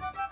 Bye.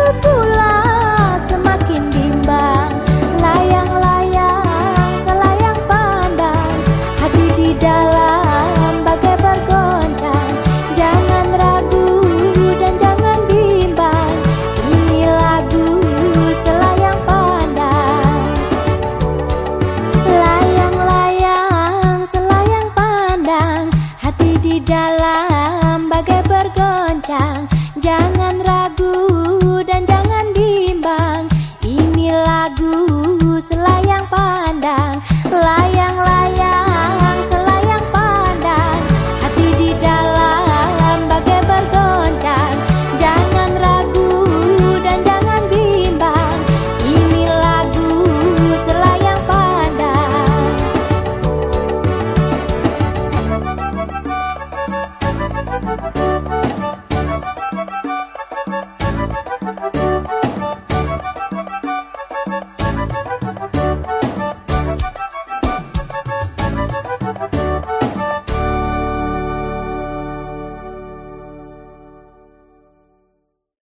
kencang Jangan ragu dan